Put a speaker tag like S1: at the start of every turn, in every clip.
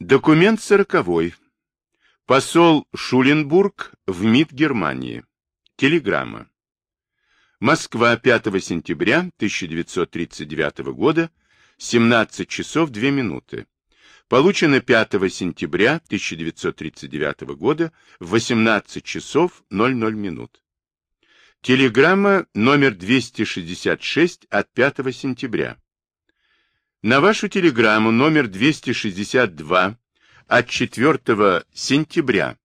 S1: Документ сороковой. Посол Шуленбург в МИД Германии. Телеграмма. Москва, 5 сентября 1939 года, 17 часов 2 минуты. Получено 5 сентября 1939 года в 18 часов 00 минут. Телеграмма номер 266 от 5 сентября. На вашу телеграмму номер 262 от 4 сентября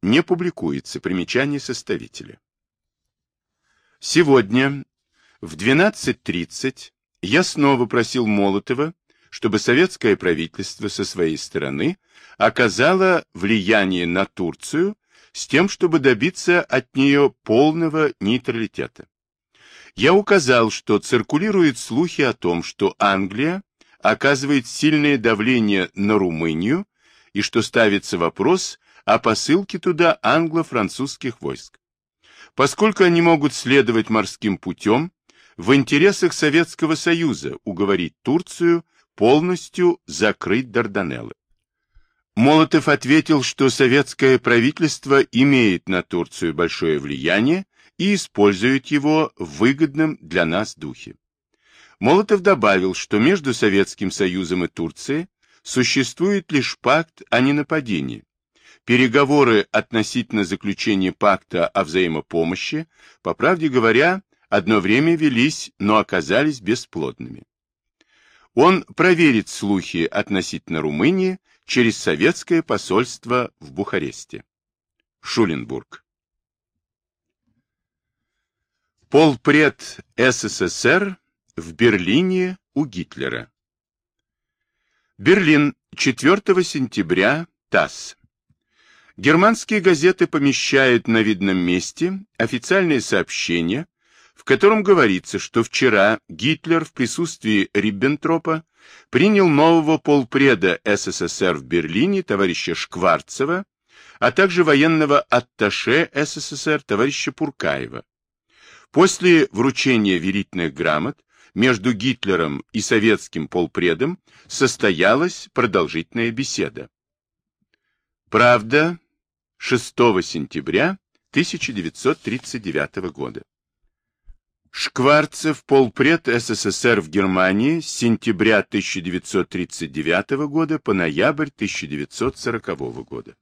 S1: не публикуется примечание составителя. Сегодня в 12.30 я снова просил Молотова, чтобы советское правительство со своей стороны оказало влияние на Турцию с тем, чтобы добиться от нее полного нейтралитета. Я указал, что циркулируют слухи о том, что Англия оказывает сильное давление на Румынию и что ставится вопрос о посылке туда англо-французских войск. Поскольку они могут следовать морским путем, в интересах Советского Союза уговорить Турцию полностью закрыть Дарданеллы. Молотов ответил, что советское правительство имеет на Турцию большое влияние и использует его в выгодном для нас духе. Молотов добавил, что между Советским Союзом и Турцией существует лишь пакт о ненападении. Переговоры относительно заключения пакта о взаимопомощи, по правде говоря, одно время велись, но оказались бесплодными. Он проверит слухи относительно Румынии через советское посольство в Бухаресте. Шуленбург. Полпред СССР в Берлине у Гитлера. Берлин, 4 сентября, ТАСС. Германские газеты помещают на видном месте официальное сообщение, в котором говорится, что вчера Гитлер в присутствии Риббентропа принял нового полпреда СССР в Берлине товарища Шкварцева, а также военного атташе СССР товарища Пуркаева. После вручения верительных грамот между Гитлером и советским полпредом состоялась продолжительная беседа. Правда, 6 сентября 1939 года. Шкварцев, полпред СССР в Германии с сентября 1939 года по ноябрь 1940 года.